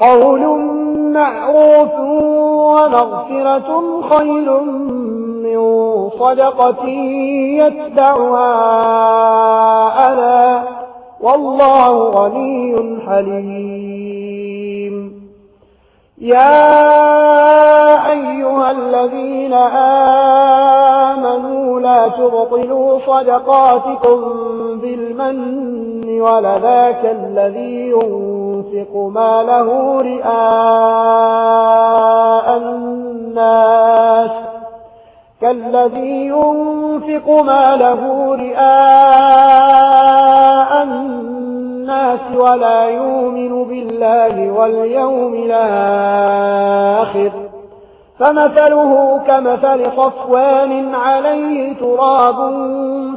قول معروف ومغفرة خير من صدقة يتبعها ألا والله غني حليم. يا أيها الذين آمنوا لا تبطلوا صدقاتكم بالمن ولذاك الذي ينفر ينفق ماله رئاء الناس كالذي ينفق ماله رئاء الناس ولا يؤمن بالله واليوم الآخر فمثله كمثل صفوان عليه تراب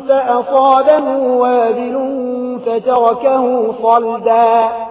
فأصاده وابل فتركه صلدا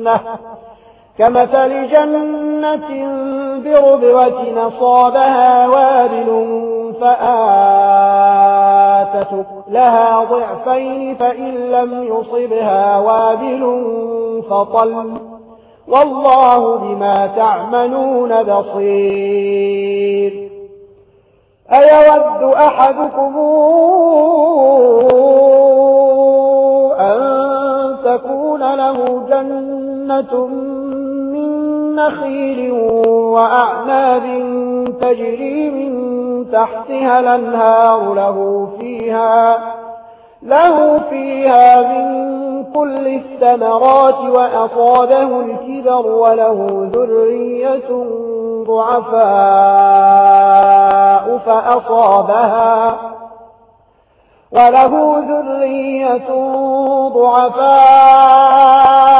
الجنة. كمثل جنة بربوة نصابها وابل فآتت لها ضعفين فإن لم يصبها وابل فطل. والله بما تعملون بصير. أيود أحدكم أَنْتُمْ من نخيل وأعناب تجري من تحتها الأنهار له فيها له فيها من كل الثمرات وأصابه الكبر وله ذرية ضعفاء فأصابها وله ذرية ضعفاء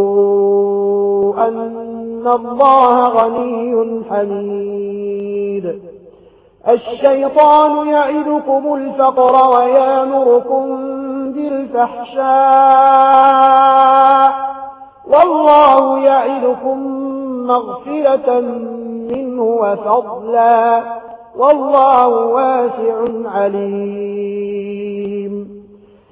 أن الله غني حميد. الشيطان يعدكم الفقر ويامركم بالفحشاء. والله يعدكم مغفرة منه وفضلا. والله واسع عليم.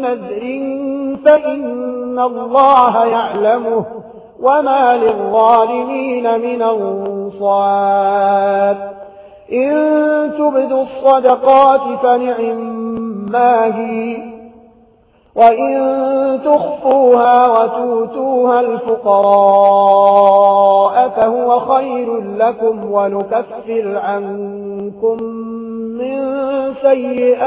نذر فإن الله يعلمه وما للظالمين من أنصار. إن تبدوا الصدقات فنعما هي وإن تخفوها وتوتوها الفقراء فهو خير لكم ونكفر عنكم من سيئاتكم.